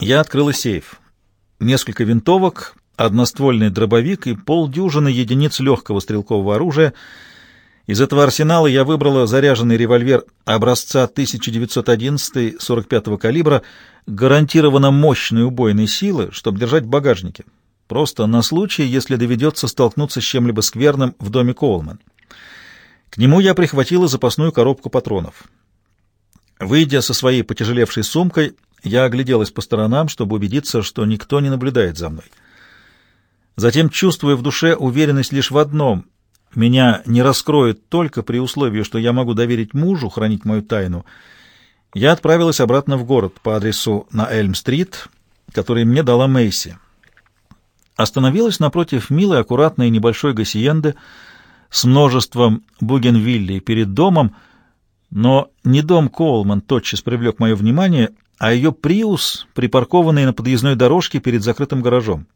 Я открыла сейф. Несколько винтовок, одноствольный дробовик и полдюжины единиц легкого стрелкового оружия. Из этого арсенала я выбрала заряженный револьвер образца 1911 45 калибра, гарантированно мощной убойной силы, чтобы держать в багажнике. Просто на случай, если доведется столкнуться с чем-либо скверным в доме Коулман. К нему я прихватила запасную коробку патронов. Выйдя со своей потяжелевшей сумкой, я огляделась по сторонам, чтобы убедиться, что никто не наблюдает за мной. Затем, чувствуя в душе уверенность лишь в одном — меня не раскроют только при условии, что я могу доверить мужу хранить мою тайну, я отправилась обратно в город по адресу на Эльм-стрит, который мне дала Мейси. Остановилась напротив милой, аккуратной небольшой гасиенды с множеством бугенвиллей перед домом, но не дом Коулман тотчас привлек мое внимание, а ее приус, припаркованный на подъездной дорожке перед закрытым гаражом.